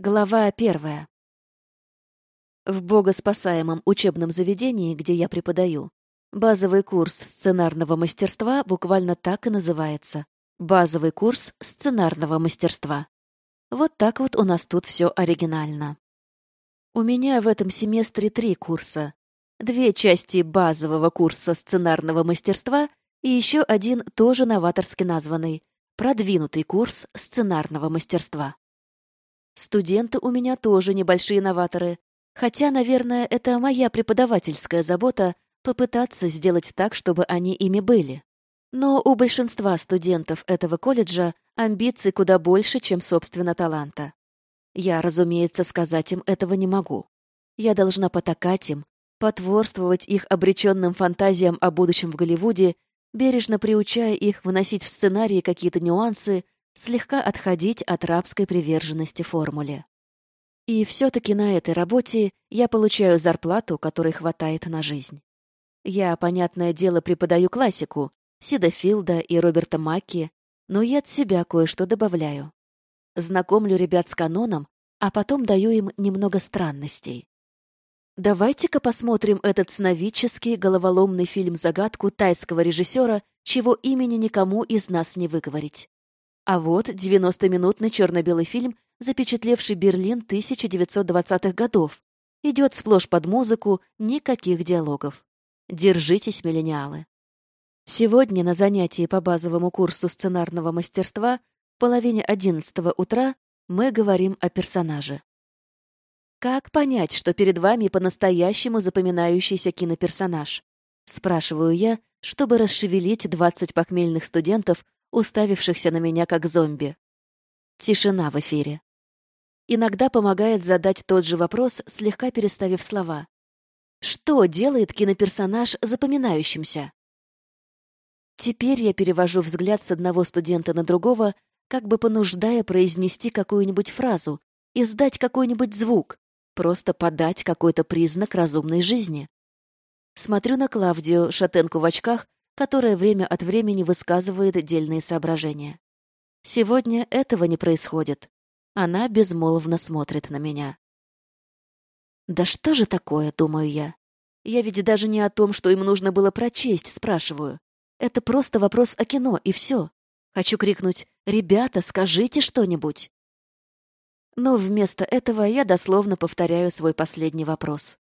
Глава первая. В богоспасаемом учебном заведении, где я преподаю, базовый курс сценарного мастерства буквально так и называется. Базовый курс сценарного мастерства. Вот так вот у нас тут все оригинально. У меня в этом семестре три курса. Две части базового курса сценарного мастерства и еще один тоже новаторски названный продвинутый курс сценарного мастерства. Студенты у меня тоже небольшие новаторы, хотя, наверное, это моя преподавательская забота попытаться сделать так, чтобы они ими были. Но у большинства студентов этого колледжа амбиций куда больше, чем, собственно, таланта. Я, разумеется, сказать им этого не могу. Я должна потакать им, потворствовать их обреченным фантазиям о будущем в Голливуде, бережно приучая их вносить в сценарии какие-то нюансы, слегка отходить от рабской приверженности формуле. И все-таки на этой работе я получаю зарплату, которой хватает на жизнь. Я, понятное дело, преподаю классику, Сида Филда и Роберта Макки, но я от себя кое-что добавляю. Знакомлю ребят с каноном, а потом даю им немного странностей. Давайте-ка посмотрим этот сновидческий головоломный фильм-загадку тайского режиссера, чего имени никому из нас не выговорить. А вот 90-минутный черно-белый фильм, запечатлевший Берлин 1920-х годов. Идет сплошь под музыку, никаких диалогов. Держитесь, миллениалы. Сегодня на занятии по базовому курсу сценарного мастерства в половине одиннадцатого утра мы говорим о персонаже. Как понять, что перед вами по-настоящему запоминающийся киноперсонаж? Спрашиваю я, чтобы расшевелить 20 похмельных студентов, уставившихся на меня как зомби. Тишина в эфире. Иногда помогает задать тот же вопрос, слегка переставив слова. Что делает киноперсонаж запоминающимся? Теперь я перевожу взгляд с одного студента на другого, как бы понуждая произнести какую-нибудь фразу, издать какой-нибудь звук, просто подать какой-то признак разумной жизни. Смотрю на Клавдию, шатенку в очках, которая время от времени высказывает дельные соображения. Сегодня этого не происходит. Она безмолвно смотрит на меня. «Да что же такое?» — думаю я. Я ведь даже не о том, что им нужно было прочесть, спрашиваю. Это просто вопрос о кино, и все. Хочу крикнуть «Ребята, скажите что-нибудь!» Но вместо этого я дословно повторяю свой последний вопрос.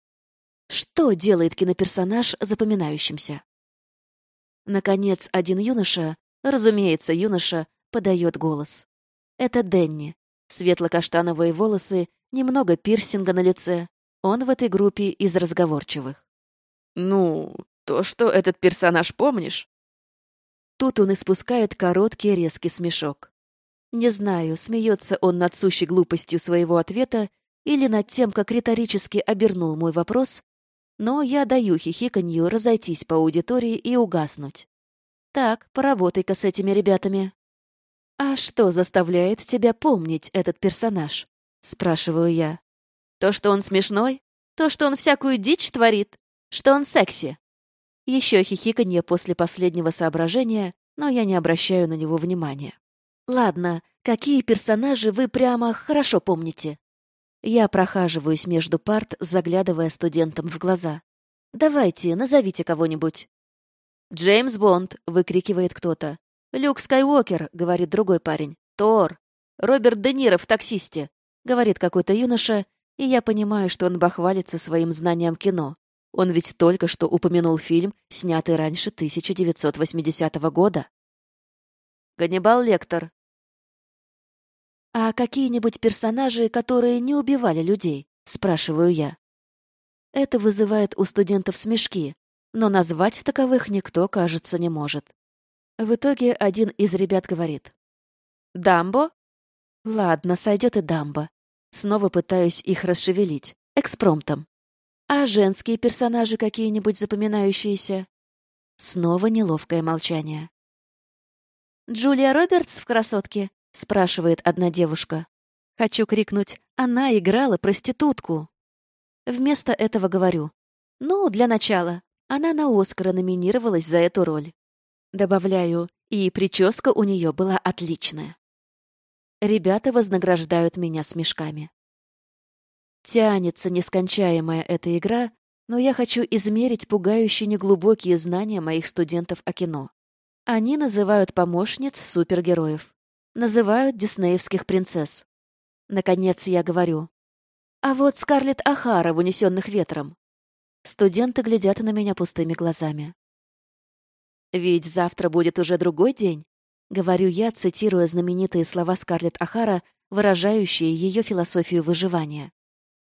Что делает киноперсонаж запоминающимся? Наконец, один юноша, разумеется, юноша, подает голос. Это Денни. Светло-каштановые волосы, немного пирсинга на лице. Он в этой группе из разговорчивых. «Ну, то, что этот персонаж помнишь?» Тут он испускает короткий резкий смешок. Не знаю, смеется он над сущей глупостью своего ответа или над тем, как риторически обернул мой вопрос, но я даю хихиканью разойтись по аудитории и угаснуть. Так, поработай-ка с этими ребятами. «А что заставляет тебя помнить этот персонаж?» — спрашиваю я. «То, что он смешной? То, что он всякую дичь творит? Что он секси?» Еще хихиканье после последнего соображения, но я не обращаю на него внимания. «Ладно, какие персонажи вы прямо хорошо помните?» Я прохаживаюсь между парт, заглядывая студентам в глаза. «Давайте, назовите кого-нибудь». «Джеймс Бонд!» — выкрикивает кто-то. «Люк Скайуокер!» — говорит другой парень. «Тор!» «Роберт Де Ниро в «Таксисте!» — говорит какой-то юноша, и я понимаю, что он бахвалится своим знанием кино. Он ведь только что упомянул фильм, снятый раньше 1980 года. «Ганнибал Лектор», «А какие-нибудь персонажи, которые не убивали людей?» — спрашиваю я. Это вызывает у студентов смешки, но назвать таковых никто, кажется, не может. В итоге один из ребят говорит. «Дамбо?» «Ладно, сойдет и Дамбо. Снова пытаюсь их расшевелить. Экспромтом. А женские персонажи какие-нибудь запоминающиеся?» Снова неловкое молчание. «Джулия Робертс в «Красотке»?» — спрашивает одна девушка. Хочу крикнуть «Она играла проститутку!» Вместо этого говорю «Ну, для начала, она на Оскара номинировалась за эту роль». Добавляю «И прическа у нее была отличная». Ребята вознаграждают меня смешками. Тянется нескончаемая эта игра, но я хочу измерить пугающие неглубокие знания моих студентов о кино. Они называют помощниц супергероев. Называют диснеевских принцесс. Наконец я говорю. А вот Скарлетт Ахара в «Унесенных ветром». Студенты глядят на меня пустыми глазами. «Ведь завтра будет уже другой день», — говорю я, цитируя знаменитые слова Скарлетт Ахара, выражающие ее философию выживания.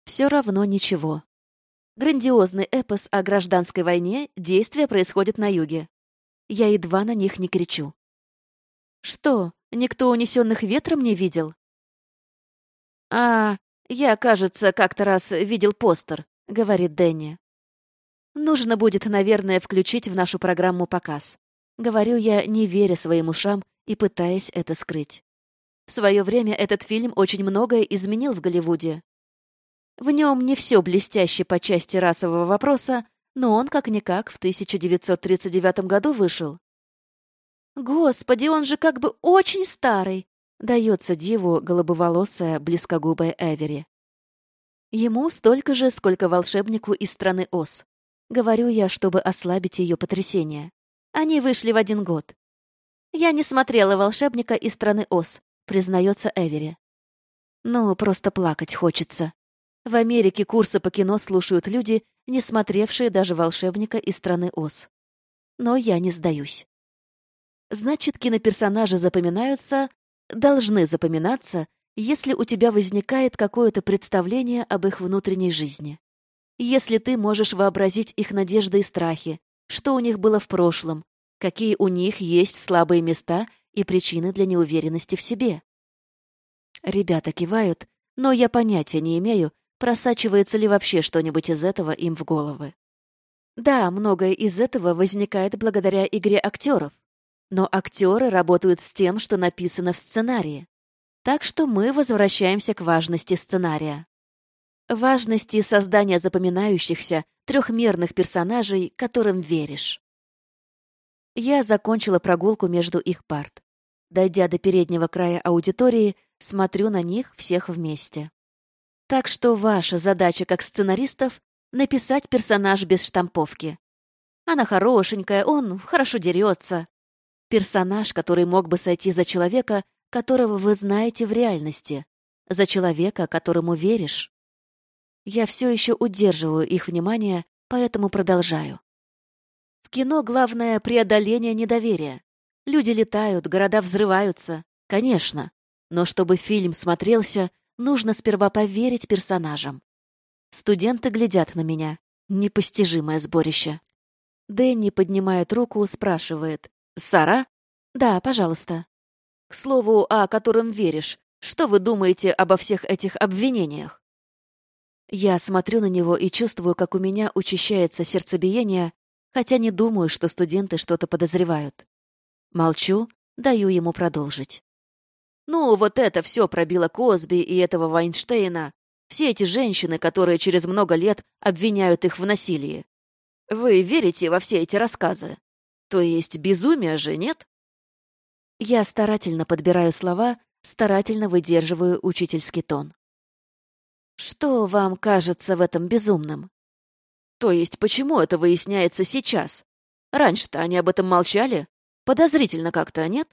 Все равно ничего. Грандиозный эпос о гражданской войне, действие происходит на юге. Я едва на них не кричу. Что, никто унесенных ветром не видел? А, я, кажется, как-то раз видел постер, говорит Дэнни. Нужно будет, наверное, включить в нашу программу показ. Говорю я, не веря своим ушам и пытаясь это скрыть. В свое время этот фильм очень многое изменил в Голливуде. В нем не все блестяще по части расового вопроса, но он, как-никак, в 1939 году вышел. «Господи, он же как бы очень старый!» — дается диву голубоволосая, близкогубая Эвери. Ему столько же, сколько волшебнику из страны Оз. Говорю я, чтобы ослабить ее потрясение. Они вышли в один год. Я не смотрела волшебника из страны Оз, признается Эвери. Ну, просто плакать хочется. В Америке курсы по кино слушают люди, не смотревшие даже волшебника из страны Оз. Но я не сдаюсь. Значит, киноперсонажи запоминаются, должны запоминаться, если у тебя возникает какое-то представление об их внутренней жизни. Если ты можешь вообразить их надежды и страхи, что у них было в прошлом, какие у них есть слабые места и причины для неуверенности в себе. Ребята кивают, но я понятия не имею, просачивается ли вообще что-нибудь из этого им в головы. Да, многое из этого возникает благодаря игре актеров, но актеры работают с тем, что написано в сценарии. Так что мы возвращаемся к важности сценария. Важности создания запоминающихся, трехмерных персонажей, которым веришь. Я закончила прогулку между их парт. Дойдя до переднего края аудитории, смотрю на них всех вместе. Так что ваша задача как сценаристов — написать персонаж без штамповки. Она хорошенькая, он хорошо дерется. Персонаж, который мог бы сойти за человека, которого вы знаете в реальности, за человека, которому веришь. Я все еще удерживаю их внимание, поэтому продолжаю. В кино главное — преодоление недоверия. Люди летают, города взрываются. Конечно. Но чтобы фильм смотрелся, нужно сперва поверить персонажам. Студенты глядят на меня. Непостижимое сборище. Дэнни поднимает руку, спрашивает. «Сара?» «Да, пожалуйста». «К слову, о котором веришь, что вы думаете обо всех этих обвинениях?» Я смотрю на него и чувствую, как у меня учащается сердцебиение, хотя не думаю, что студенты что-то подозревают. Молчу, даю ему продолжить. Ну, вот это все пробило Косби и этого Вайнштейна. Все эти женщины, которые через много лет обвиняют их в насилии. Вы верите во все эти рассказы? То есть безумие же, нет? Я старательно подбираю слова, старательно выдерживаю учительский тон. Что вам кажется в этом безумным? То есть почему это выясняется сейчас? Раньше-то они об этом молчали? Подозрительно как-то, нет?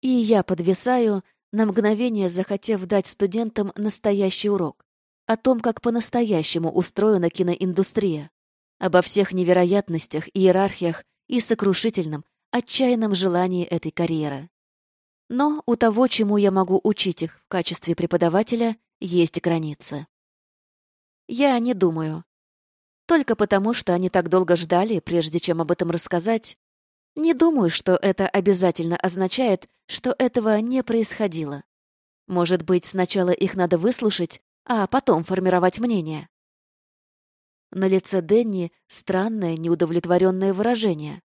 И я подвисаю, на мгновение захотев дать студентам настоящий урок о том, как по-настоящему устроена киноиндустрия, обо всех невероятностях, иерархиях и сокрушительном, отчаянном желании этой карьеры. Но у того, чему я могу учить их в качестве преподавателя, есть границы. Я не думаю. Только потому, что они так долго ждали, прежде чем об этом рассказать, не думаю, что это обязательно означает, что этого не происходило. Может быть, сначала их надо выслушать, а потом формировать мнение. На лице Денни странное, неудовлетворенное выражение.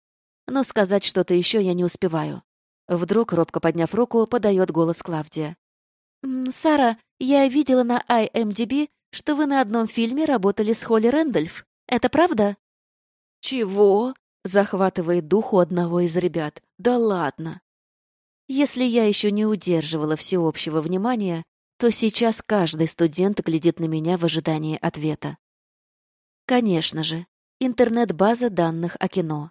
Но сказать что-то еще я не успеваю. Вдруг, робко подняв руку, подает голос Клавдия. «Сара, я видела на IMDb, что вы на одном фильме работали с Холли Рэндольф. Это правда?» «Чего?» — захватывает дух у одного из ребят. «Да ладно!» Если я еще не удерживала всеобщего внимания, то сейчас каждый студент глядит на меня в ожидании ответа. Конечно же, интернет-база данных о кино.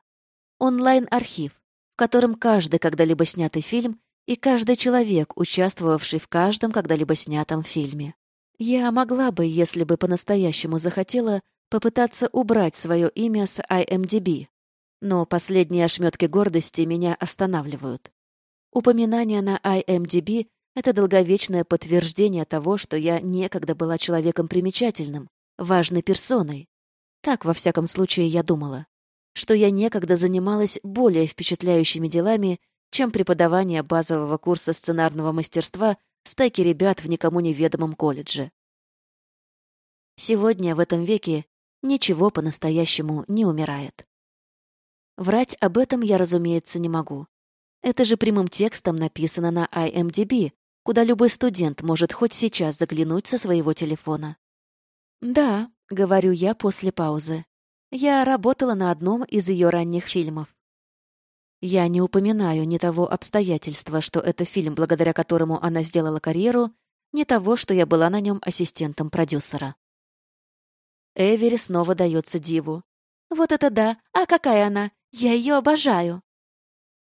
Онлайн-архив, в котором каждый когда-либо снятый фильм и каждый человек, участвовавший в каждом когда-либо снятом фильме. Я могла бы, если бы по-настоящему захотела, попытаться убрать свое имя с IMDb, но последние ошметки гордости меня останавливают. Упоминание на IMDb — это долговечное подтверждение того, что я некогда была человеком примечательным, важной персоной. Так, во всяком случае, я думала. Что я некогда занималась более впечатляющими делами, чем преподавание базового курса сценарного мастерства стайки ребят в никому неведомом колледже. Сегодня, в этом веке, ничего по-настоящему не умирает. Врать об этом я, разумеется, не могу. Это же прямым текстом написано на IMDb, куда любой студент может хоть сейчас заглянуть со своего телефона. «Да», — говорю я после паузы. «Я работала на одном из ее ранних фильмов. Я не упоминаю ни того обстоятельства, что это фильм, благодаря которому она сделала карьеру, ни того, что я была на нем ассистентом продюсера. Эвери снова дается диву. «Вот это да! А какая она! Я ее обожаю!»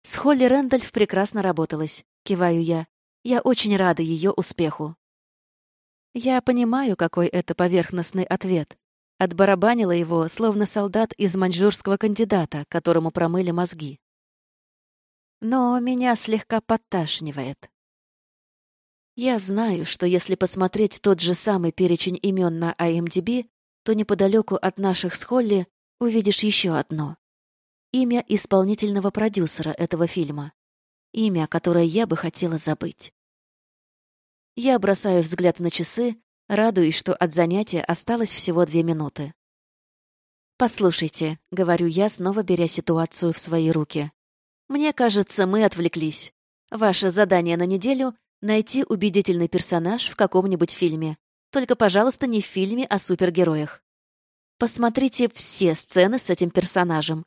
С Холли Рэндольф прекрасно работалась, киваю я. Я очень рада ее успеху. Я понимаю, какой это поверхностный ответ. Отбарабанила его, словно солдат из маньчжурского кандидата, которому промыли мозги но меня слегка подташнивает. Я знаю, что если посмотреть тот же самый перечень имен на IMDb, то неподалеку от наших с Холли увидишь еще одно. Имя исполнительного продюсера этого фильма. Имя, которое я бы хотела забыть. Я бросаю взгляд на часы, радуясь, что от занятия осталось всего две минуты. «Послушайте», — говорю я, снова беря ситуацию в свои руки. Мне кажется, мы отвлеклись. Ваше задание на неделю — найти убедительный персонаж в каком-нибудь фильме. Только, пожалуйста, не в фильме о супергероях. Посмотрите все сцены с этим персонажем.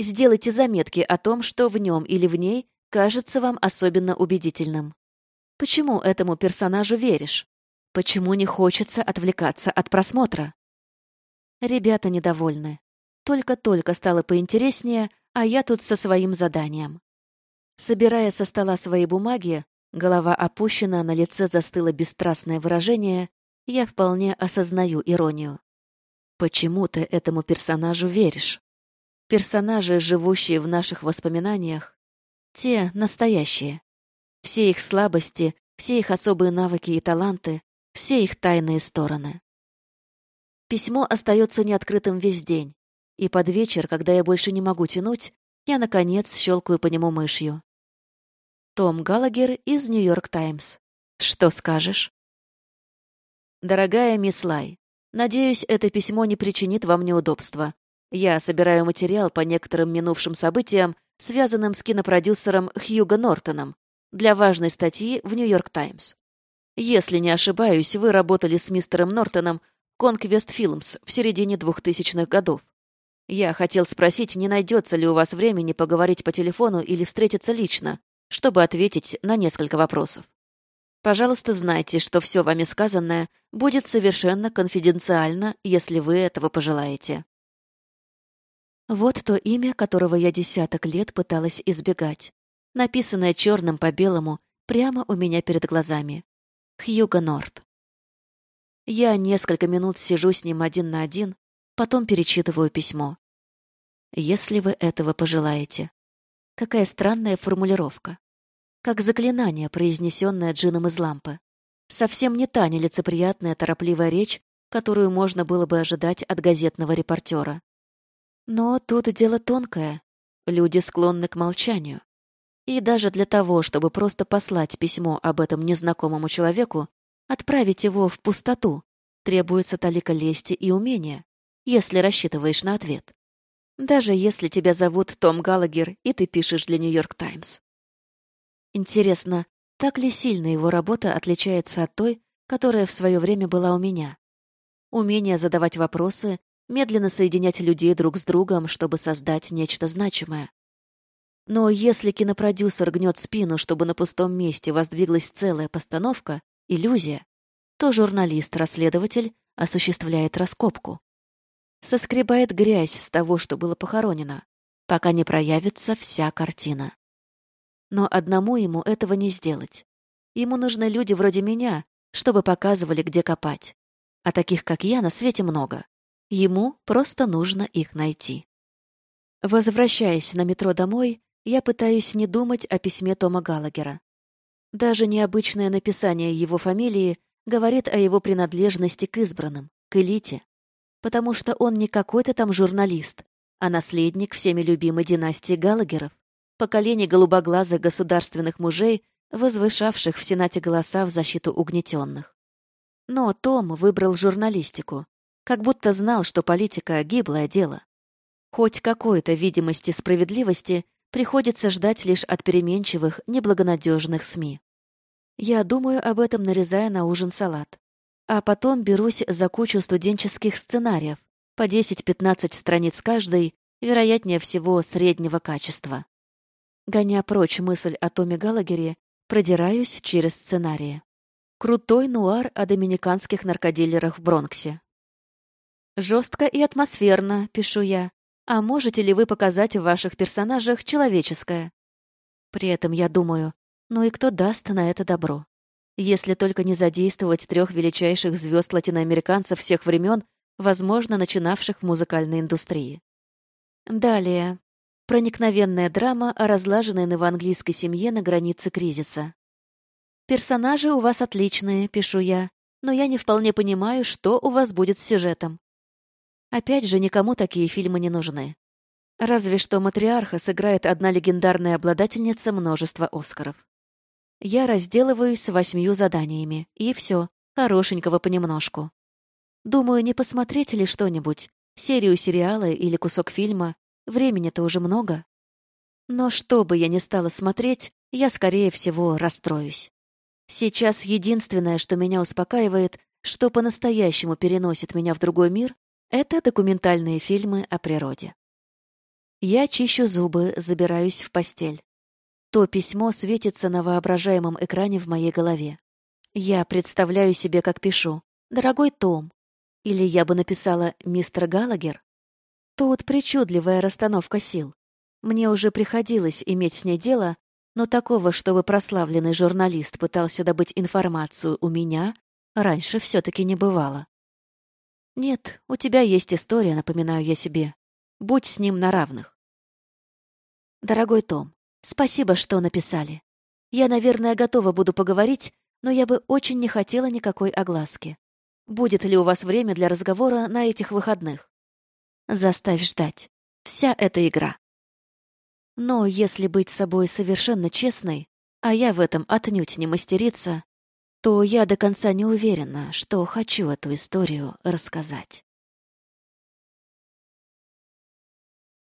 Сделайте заметки о том, что в нем или в ней кажется вам особенно убедительным. Почему этому персонажу веришь? Почему не хочется отвлекаться от просмотра? Ребята недовольны. Только-только стало поинтереснее, а я тут со своим заданием. Собирая со стола свои бумаги, голова опущена, на лице застыло бесстрастное выражение, я вполне осознаю иронию. Почему ты этому персонажу веришь? Персонажи, живущие в наших воспоминаниях, те настоящие. Все их слабости, все их особые навыки и таланты, все их тайные стороны. Письмо остается неоткрытым весь день, и под вечер, когда я больше не могу тянуть, я, наконец, щелкаю по нему мышью. Том Галагер из «Нью-Йорк Таймс». Что скажешь? Дорогая мисс Лай, надеюсь, это письмо не причинит вам неудобства. Я собираю материал по некоторым минувшим событиям, связанным с кинопродюсером Хьюго Нортоном, для важной статьи в «Нью-Йорк Таймс». Если не ошибаюсь, вы работали с мистером Нортоном Conquest Films в середине 2000-х годов. Я хотел спросить, не найдется ли у вас времени поговорить по телефону или встретиться лично, чтобы ответить на несколько вопросов. Пожалуйста, знайте, что все вами сказанное будет совершенно конфиденциально, если вы этого пожелаете. Вот то имя, которого я десяток лет пыталась избегать. Написанное черным по белому прямо у меня перед глазами. Хьюго Норт. Я несколько минут сижу с ним один на один, Потом перечитываю письмо. «Если вы этого пожелаете». Какая странная формулировка. Как заклинание, произнесенное джином из лампы. Совсем не та нелицеприятная торопливая речь, которую можно было бы ожидать от газетного репортера. Но тут дело тонкое. Люди склонны к молчанию. И даже для того, чтобы просто послать письмо об этом незнакомому человеку, отправить его в пустоту, требуется талика лести и умения если рассчитываешь на ответ. Даже если тебя зовут Том Галагер, и ты пишешь для «Нью-Йорк Таймс». Интересно, так ли сильно его работа отличается от той, которая в свое время была у меня? Умение задавать вопросы, медленно соединять людей друг с другом, чтобы создать нечто значимое. Но если кинопродюсер гнет спину, чтобы на пустом месте воздвиглась целая постановка, иллюзия, то журналист-расследователь осуществляет раскопку. Соскребает грязь с того, что было похоронено, пока не проявится вся картина. Но одному ему этого не сделать. Ему нужны люди вроде меня, чтобы показывали, где копать. А таких, как я, на свете много. Ему просто нужно их найти. Возвращаясь на метро домой, я пытаюсь не думать о письме Тома Галагера. Даже необычное написание его фамилии говорит о его принадлежности к избранным, к элите. Потому что он не какой-то там журналист, а наследник всеми любимой династии Галагеров, поколение голубоглазых государственных мужей, возвышавших в Сенате голоса в защиту угнетенных. Но Том выбрал журналистику, как будто знал, что политика — гиблое дело. Хоть какой-то видимости справедливости приходится ждать лишь от переменчивых, неблагонадежных СМИ. Я думаю об этом, нарезая на ужин салат. А потом берусь за кучу студенческих сценариев, по 10-15 страниц каждый, вероятнее всего, среднего качества. Гоня прочь мысль о Томе Галагере, продираюсь через сценарии. Крутой нуар о доминиканских наркодилерах в Бронксе. Жестко и атмосферно, пишу я. А можете ли вы показать в ваших персонажах человеческое? При этом я думаю, ну и кто даст на это добро? Если только не задействовать трех величайших звезд латиноамериканцев всех времен, возможно, начинавших в музыкальной индустрии. Далее. Проникновенная драма о разлаженной новоанглийской семье на границе кризиса. «Персонажи у вас отличные», — пишу я, «но я не вполне понимаю, что у вас будет с сюжетом. Опять же, никому такие фильмы не нужны. Разве что матриарха сыграет одна легендарная обладательница множества Оскаров. Я разделываюсь восьмью заданиями, и все, хорошенького понемножку. Думаю, не посмотреть ли что-нибудь, серию сериала или кусок фильма, времени-то уже много. Но что бы я ни стала смотреть, я, скорее всего, расстроюсь. Сейчас единственное, что меня успокаивает, что по-настоящему переносит меня в другой мир, это документальные фильмы о природе. Я чищу зубы, забираюсь в постель. То письмо светится на воображаемом экране в моей голове. Я представляю себе, как пишу. «Дорогой Том». Или я бы написала «Мистер Галагер». Тут причудливая расстановка сил. Мне уже приходилось иметь с ней дело, но такого, чтобы прославленный журналист пытался добыть информацию у меня, раньше все таки не бывало. Нет, у тебя есть история, напоминаю я себе. Будь с ним на равных. Дорогой Том, спасибо, что написали. Я, наверное, готова буду поговорить, но я бы очень не хотела никакой огласки. Будет ли у вас время для разговора на этих выходных? Заставь ждать. Вся эта игра. Но если быть собой совершенно честной, а я в этом отнюдь не мастерица, то я до конца не уверена, что хочу эту историю рассказать.